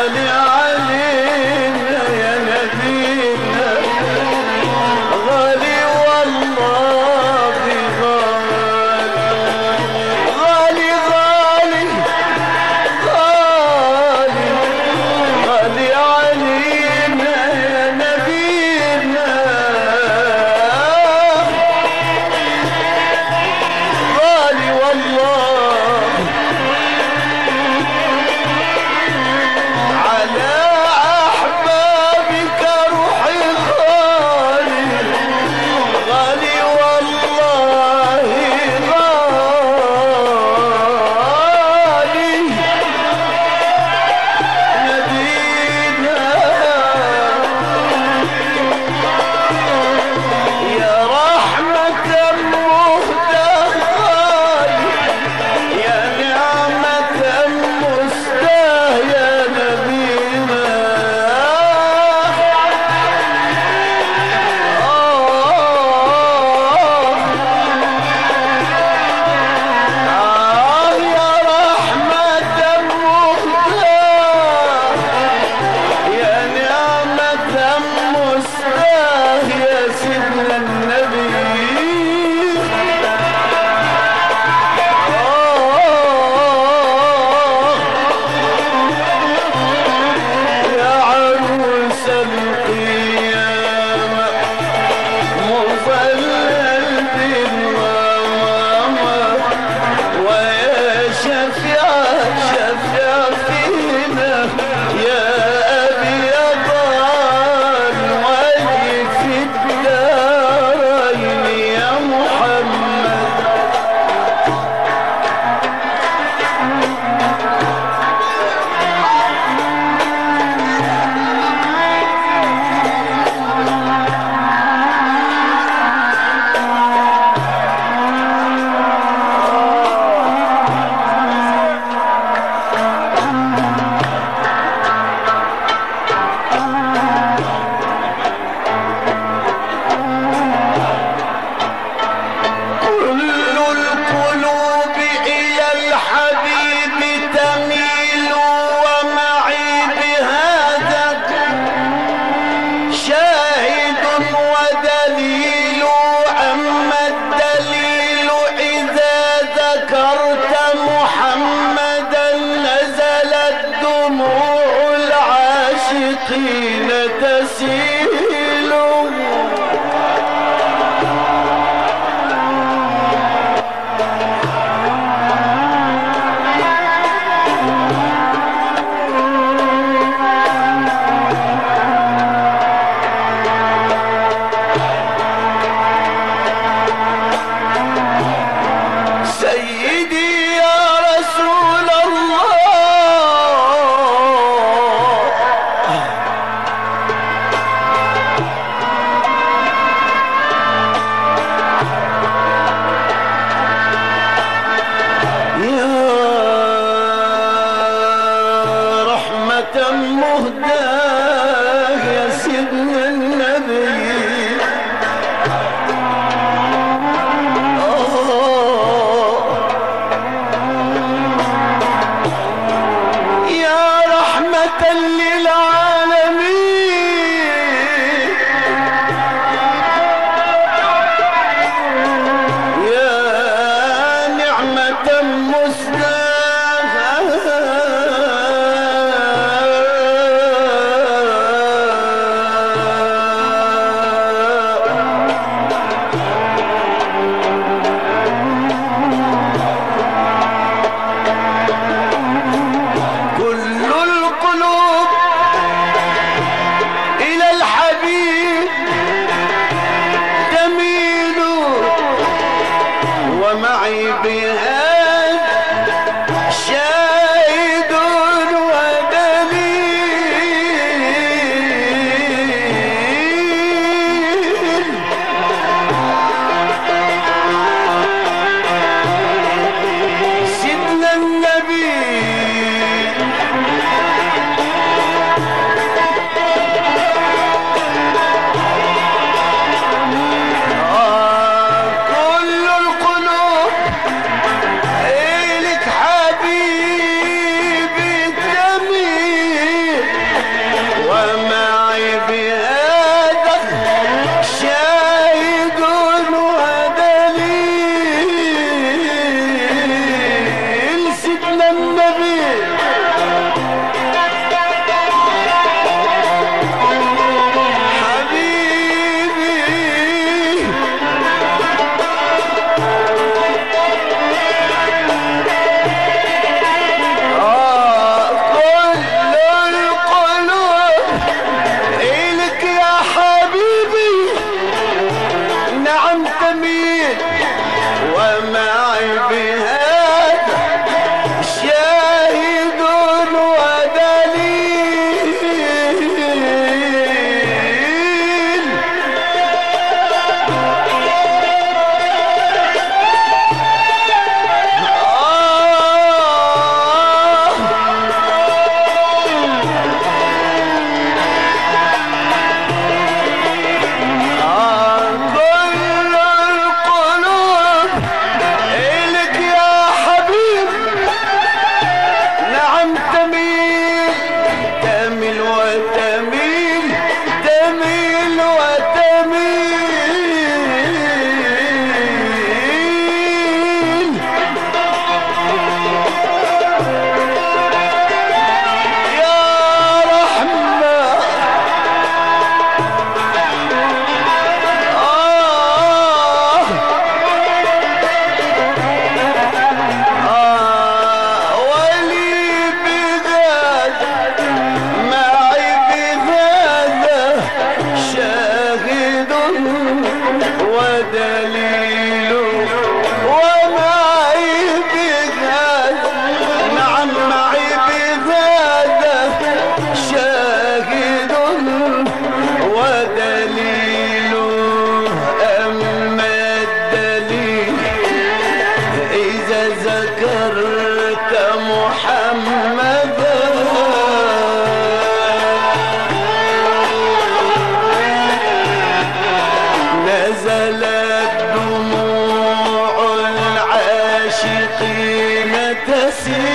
غالي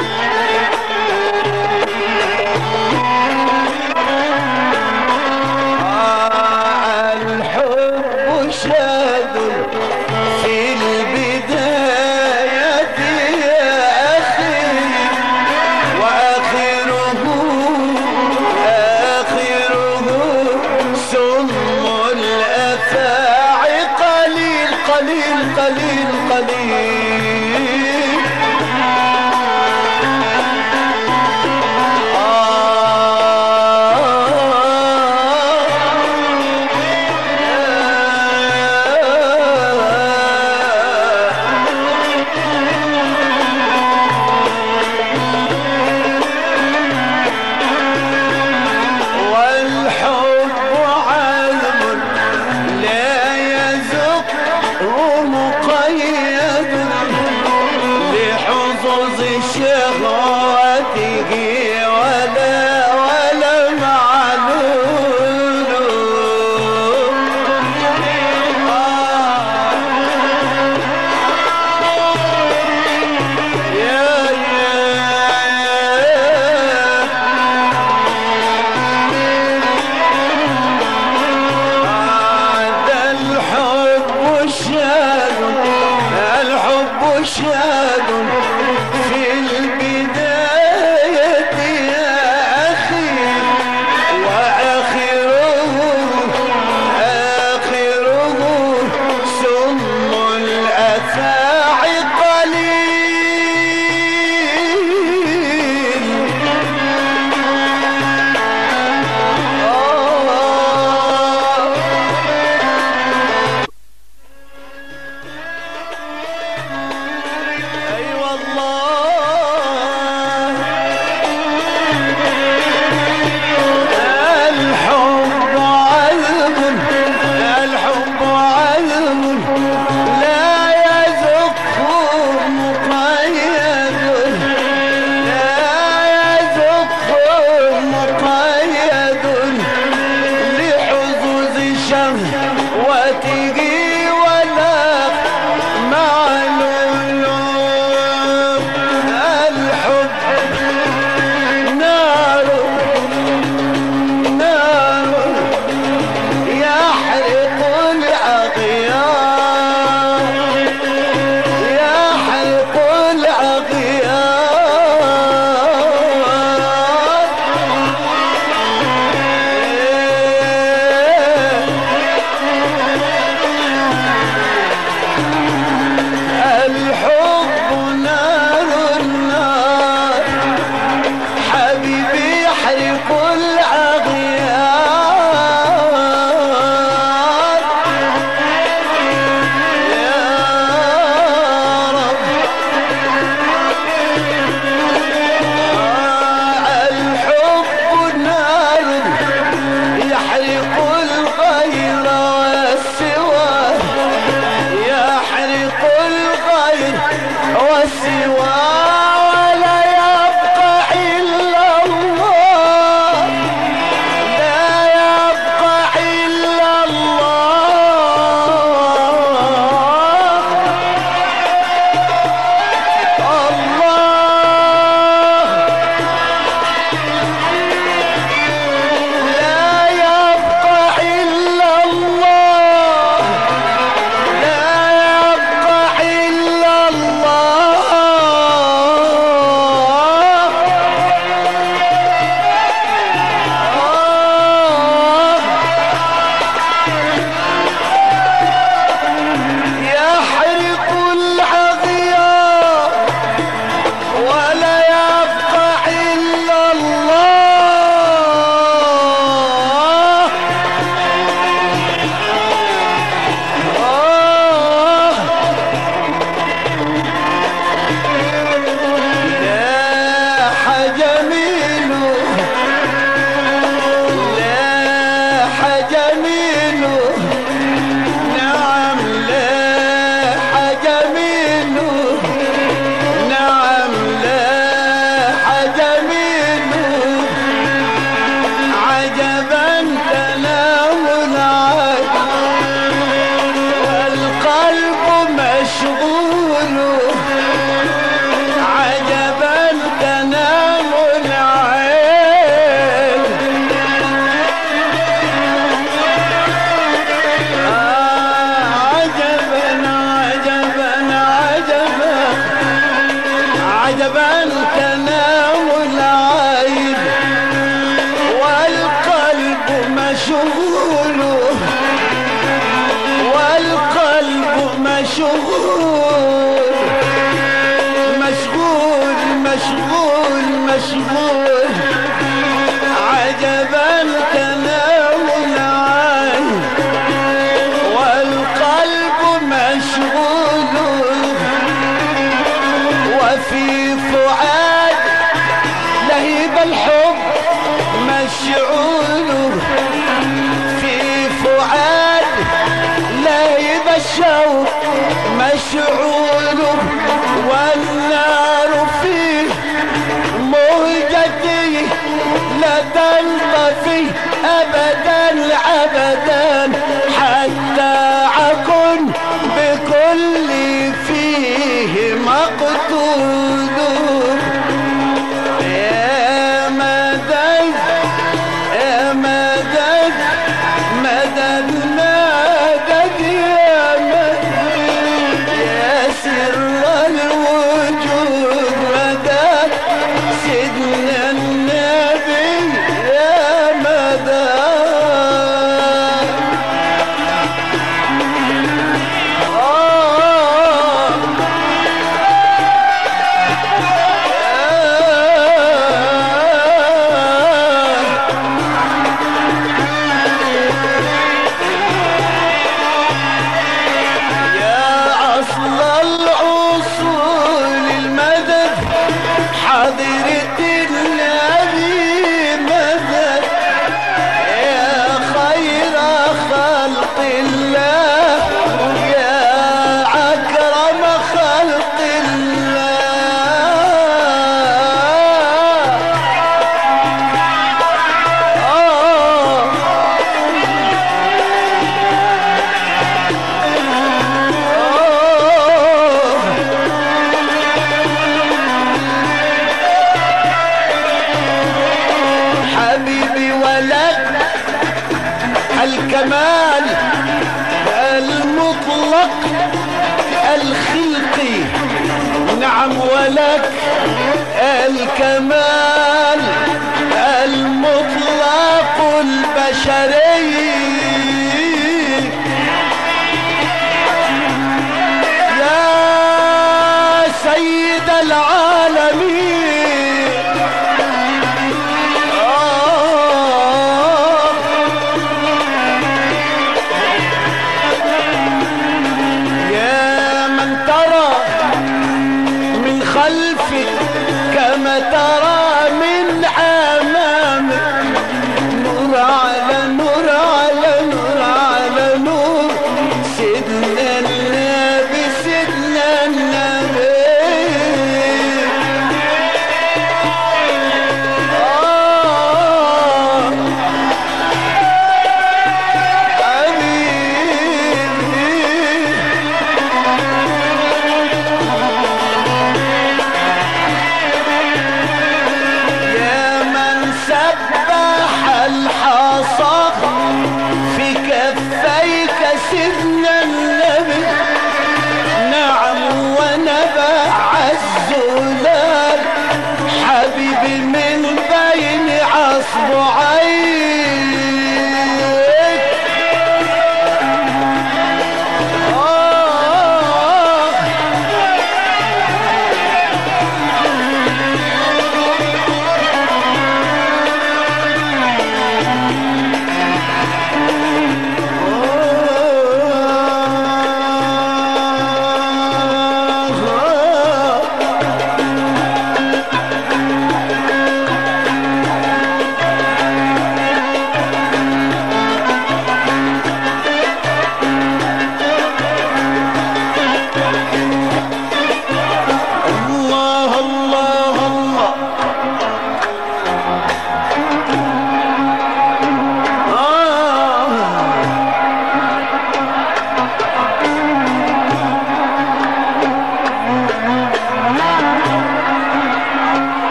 Yeah. لهيب الكمال المطلق الخلقي. نعم ولك الكمال.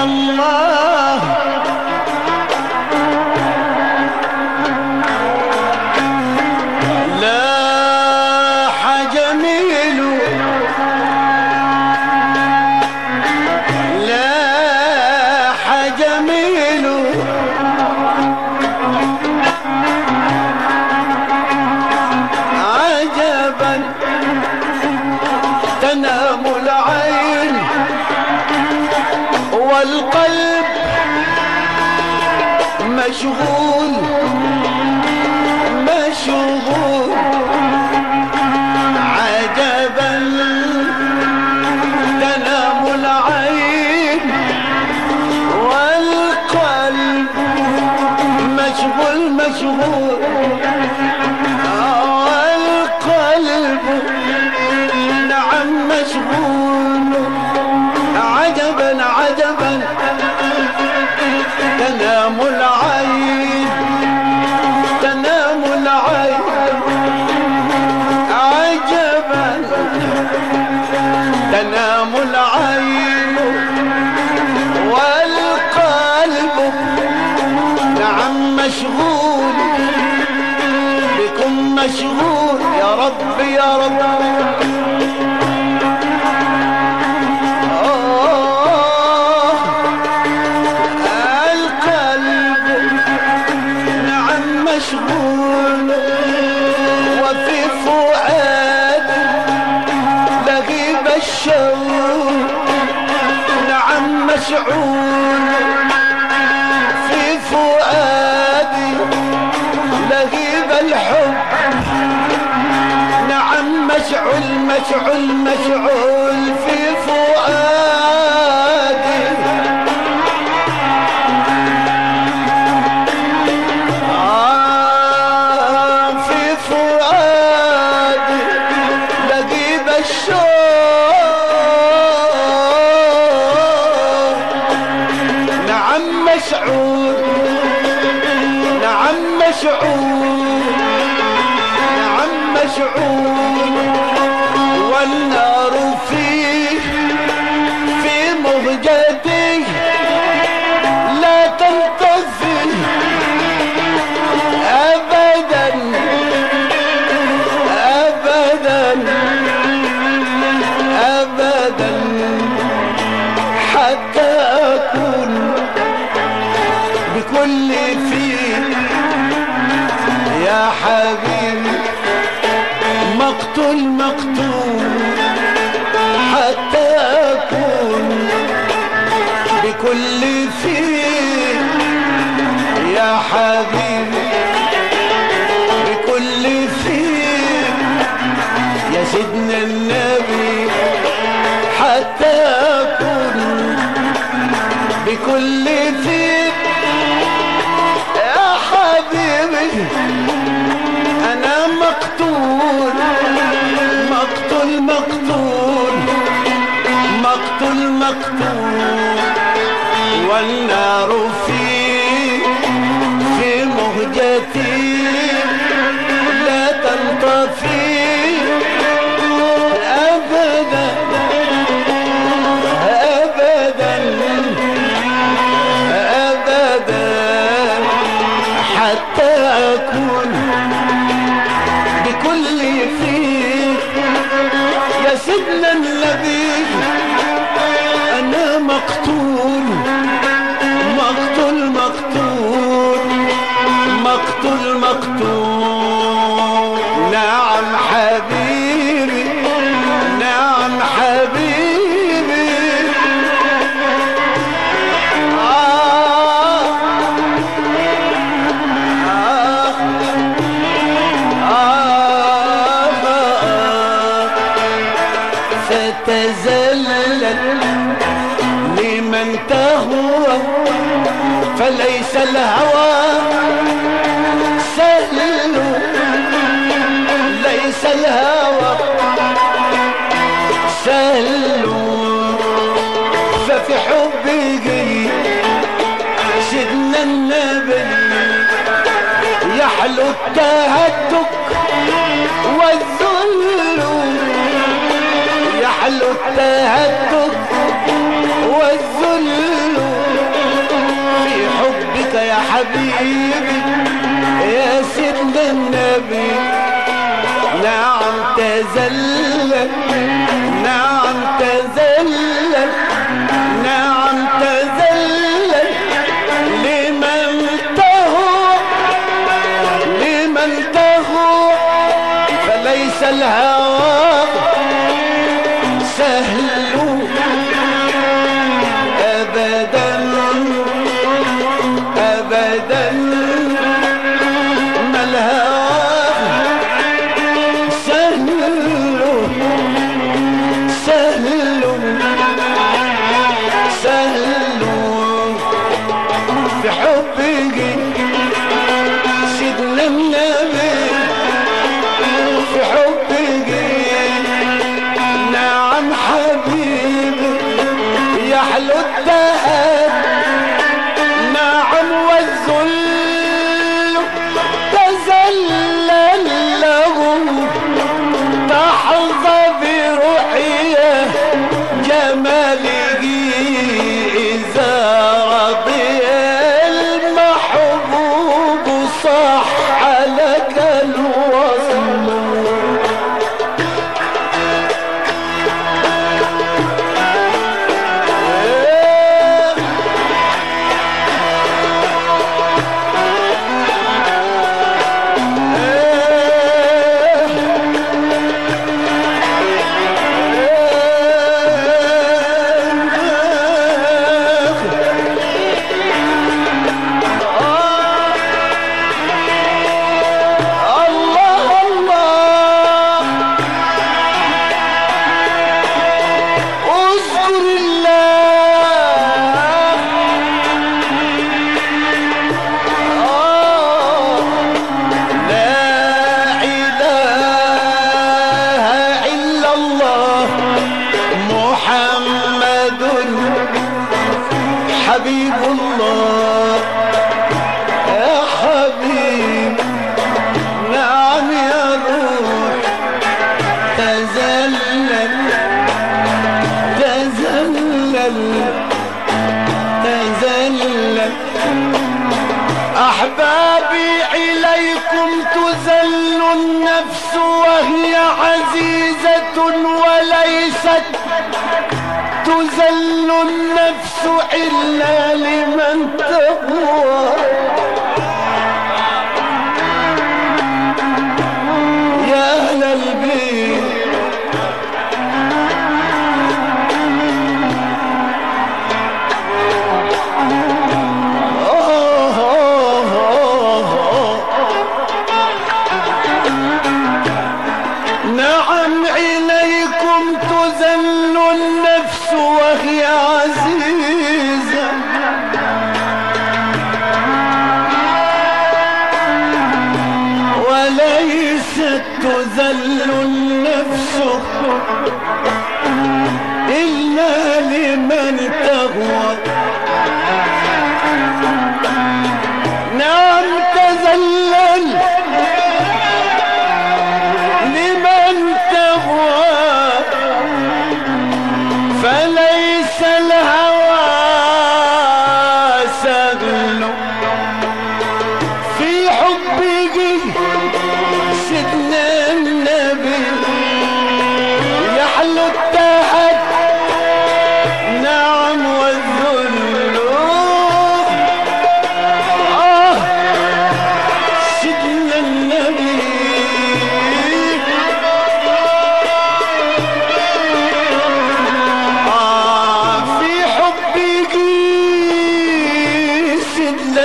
الله مشعول مشعول مشعول تزلل أحبابي إليكم تزل النفس وهي عزيزة وليست تزل النفس إلا لمن تقوى.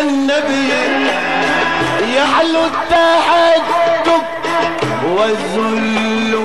النبي يحلو التحجب والذل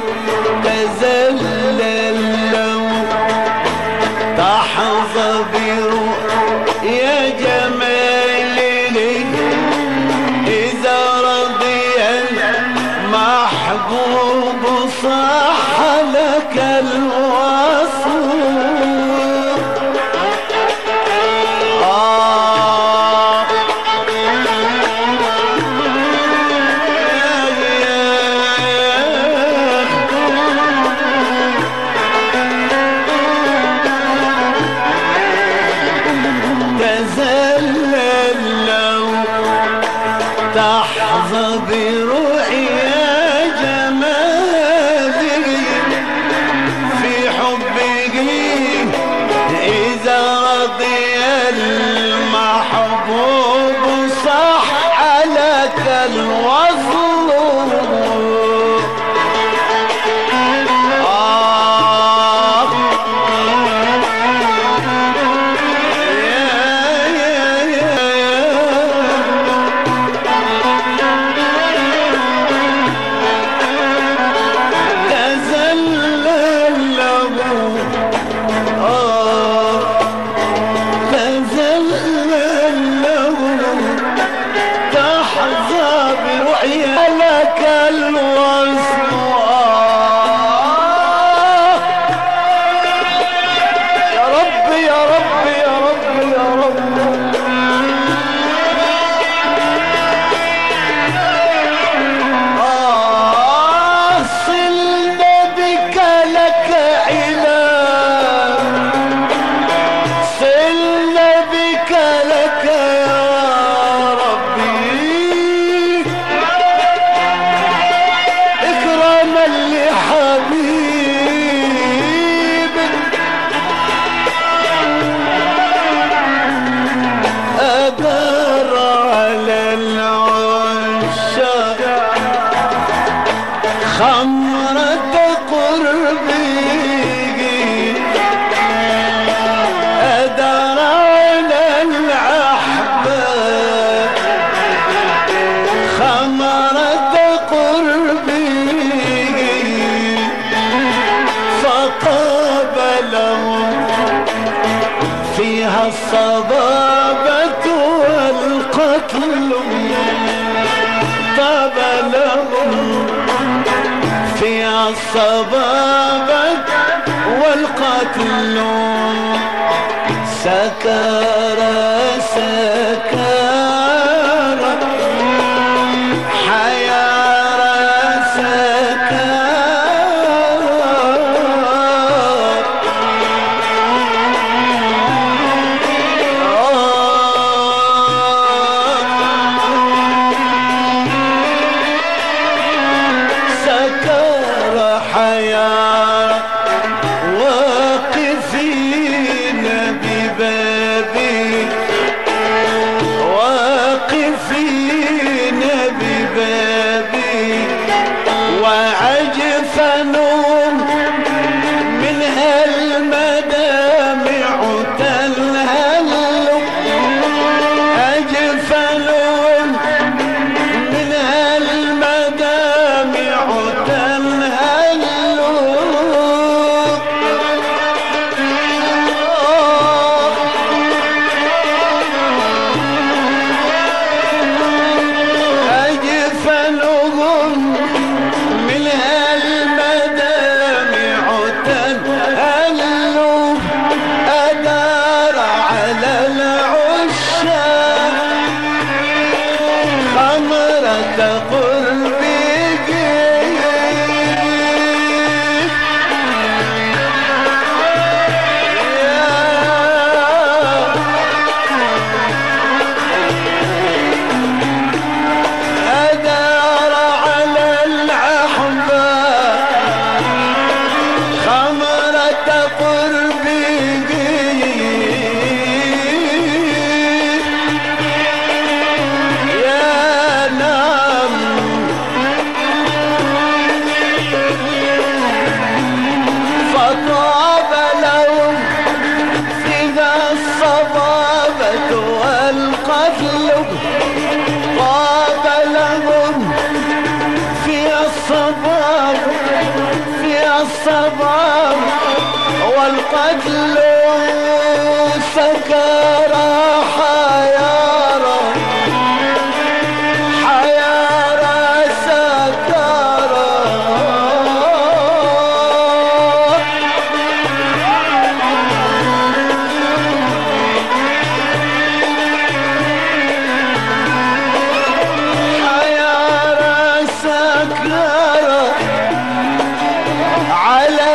على